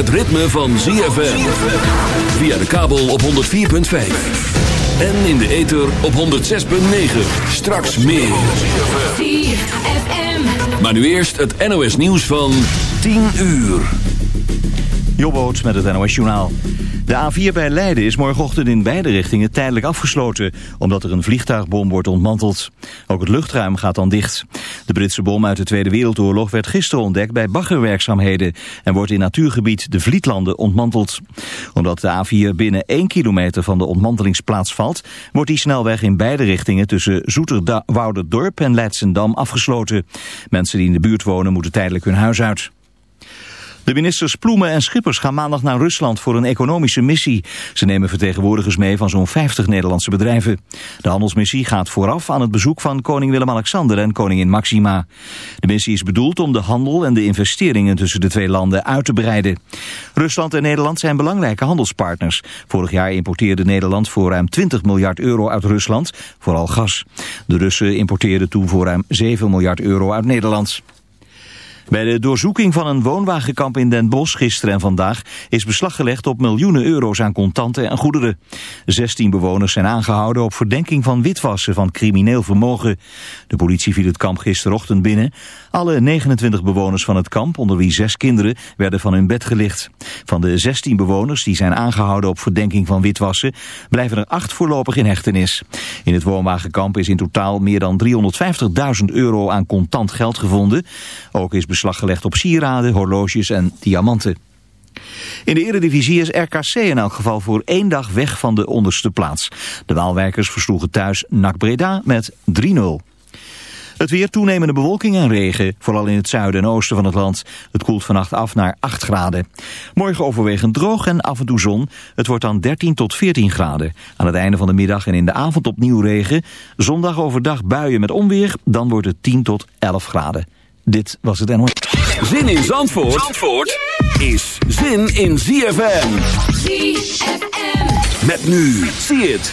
Het ritme van ZFM. Via de kabel op 104.5. En in de ether op 106.9. Straks meer. ZFM. Maar nu eerst het NOS nieuws van 10 uur. Jobboot met het NOS journaal. De A4 bij Leiden is morgenochtend in beide richtingen tijdelijk afgesloten... omdat er een vliegtuigbom wordt ontmanteld. Ook het luchtruim gaat dan dicht. De Britse bom uit de Tweede Wereldoorlog werd gisteren ontdekt bij baggerwerkzaamheden... en wordt in natuurgebied de Vlietlanden ontmanteld. Omdat de A4 binnen 1 kilometer van de ontmantelingsplaats valt... wordt die snelweg in beide richtingen tussen Zoeterwouderdorp en Leidsendam afgesloten. Mensen die in de buurt wonen moeten tijdelijk hun huis uit. De ministers Ploemen en Schippers gaan maandag naar Rusland voor een economische missie. Ze nemen vertegenwoordigers mee van zo'n 50 Nederlandse bedrijven. De handelsmissie gaat vooraf aan het bezoek van koning Willem-Alexander en koningin Maxima. De missie is bedoeld om de handel en de investeringen tussen de twee landen uit te breiden. Rusland en Nederland zijn belangrijke handelspartners. Vorig jaar importeerde Nederland voor ruim 20 miljard euro uit Rusland, vooral gas. De Russen importeerden toen voor ruim 7 miljard euro uit Nederland. Bij de doorzoeking van een woonwagenkamp in Den Bosch gisteren en vandaag is beslag gelegd op miljoenen euro's aan contanten en goederen. 16 bewoners zijn aangehouden op verdenking van witwassen van crimineel vermogen. De politie viel het kamp gisterochtend binnen. Alle 29 bewoners van het kamp, onder wie zes kinderen, werden van hun bed gelicht. Van de 16 bewoners die zijn aangehouden op verdenking van witwassen, blijven er acht voorlopig in hechtenis. In het woonwagenkamp is in totaal meer dan 350.000 euro aan contant geld gevonden. Ook is beslag gelegd op sieraden, horloges en diamanten. In de Eredivisie is RKC in elk geval voor één dag weg van de onderste plaats. De Waalwijkers versloegen thuis NAC Breda met 3-0. Het weer toenemende bewolking en regen, vooral in het zuiden en oosten van het land. Het koelt vannacht af naar 8 graden. Morgen overwegend droog en af en toe zon. Het wordt dan 13 tot 14 graden. Aan het einde van de middag en in de avond opnieuw regen. Zondag overdag buien met onweer, dan wordt het 10 tot 11 graden. Dit was het NOS. Zin in Zandvoort, Zandvoort is zin in ZFM. ZFM. Met nu, zie het.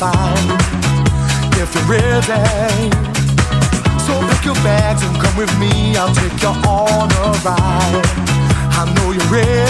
Fine if you're ready. So pack your bags and come with me. I'll take you on a ride. I know you're ready.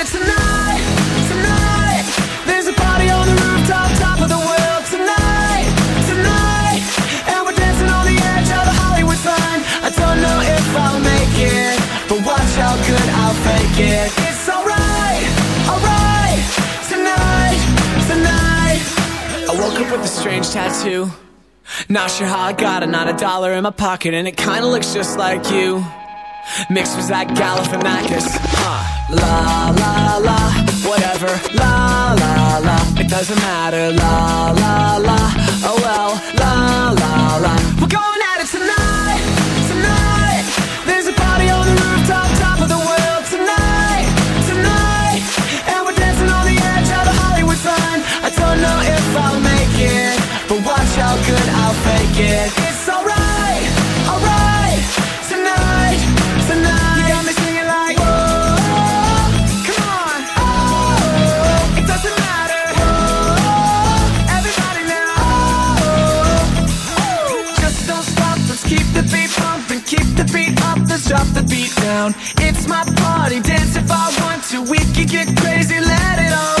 it it. It's alright, alright. Tonight, tonight. I woke up with a strange tattoo. Not sure how I got it, not a dollar in my pocket, and it kinda looks just like you. Mixed with Zach Galifianakis, huh? La la la, whatever. La la la, it doesn't matter. La la la, oh well. La la la, we're going at it tonight, tonight. Know if I'll make it, but watch how good I'll fake it. It's alright, alright. Tonight, tonight. You got me singing like, oh, come on, oh, it doesn't matter. Oh, everybody now, oh, just don't stop. Let's keep the beat pumping, keep the beat up. Let's drop the beat down. It's my party, dance if I want to. We can get crazy, let it all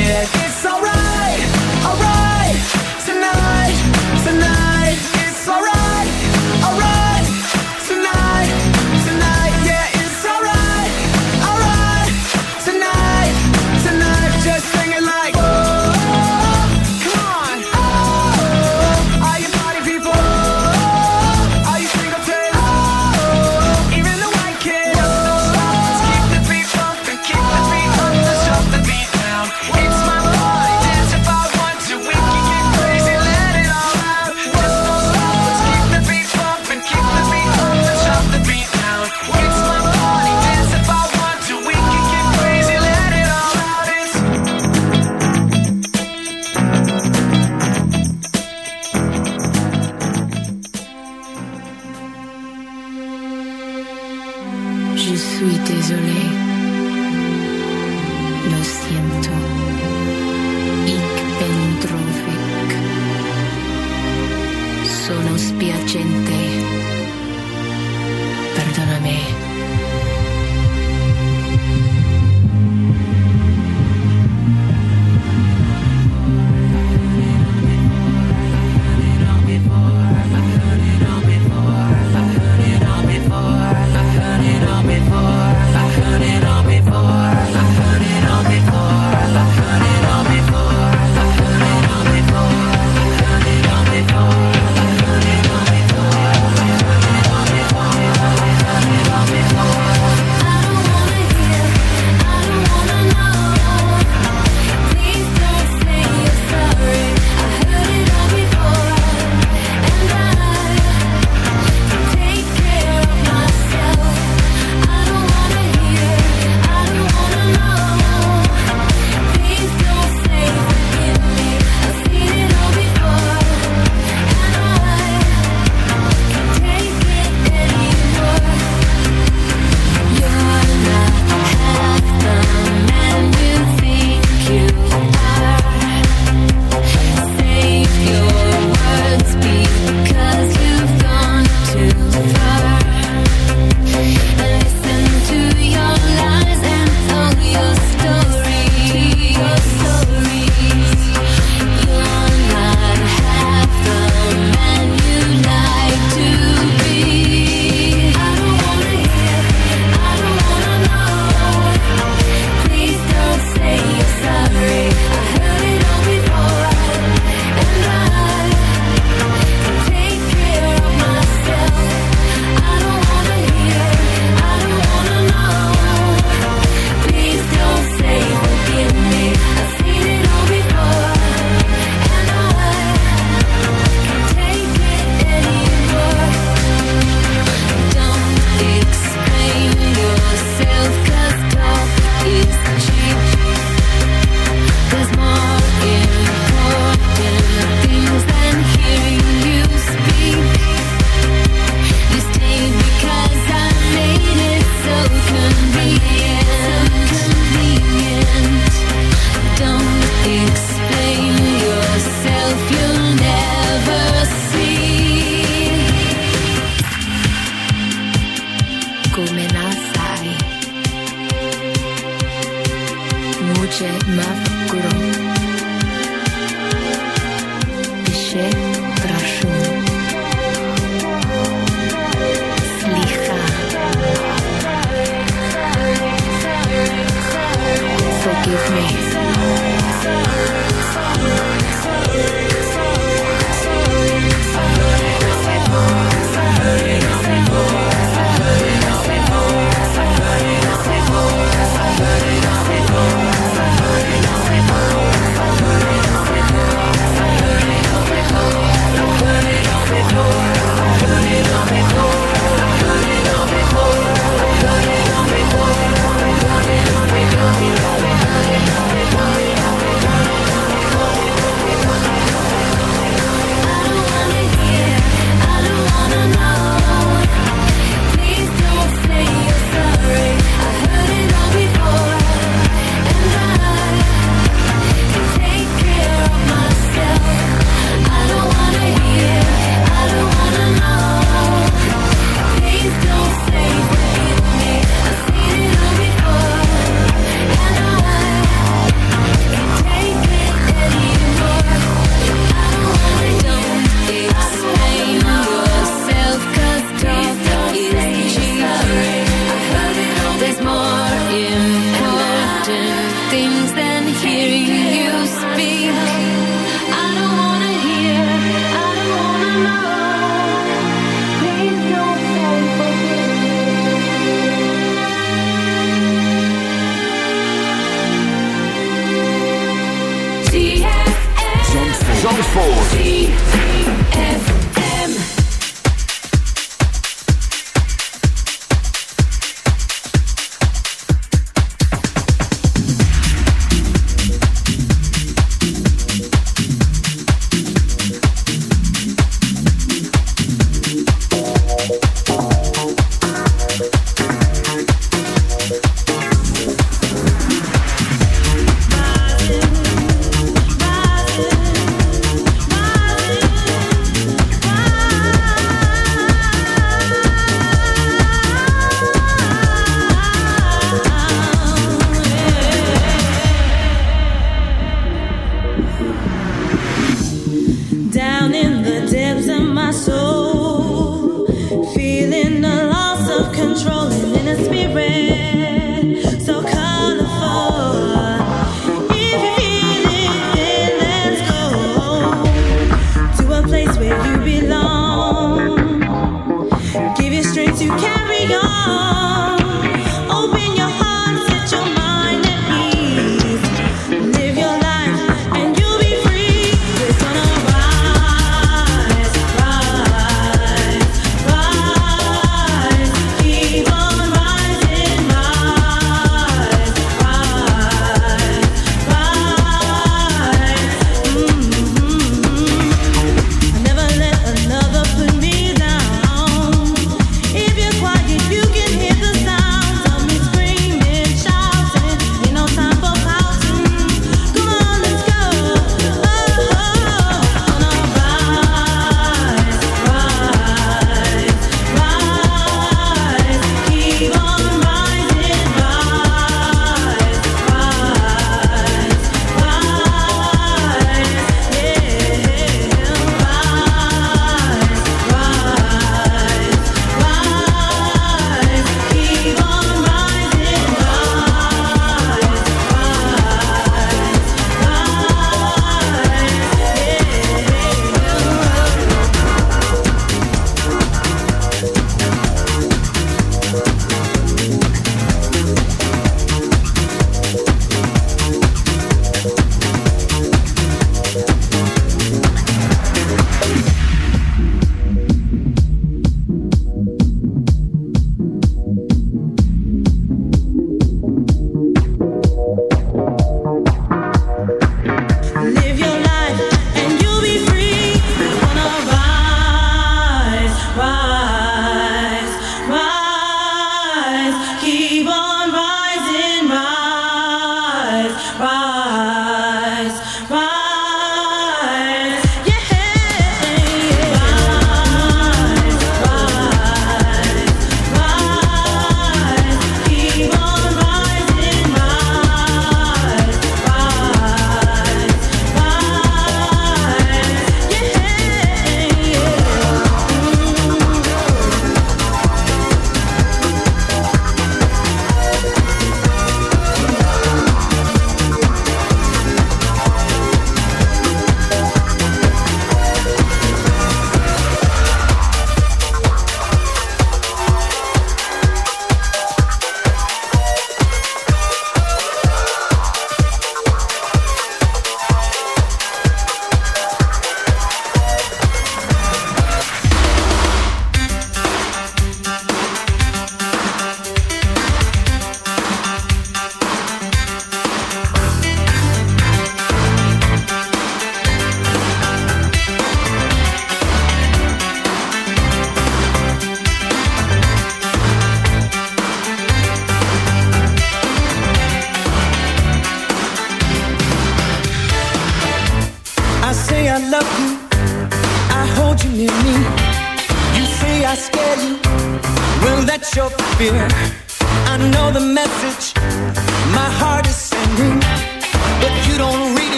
I'll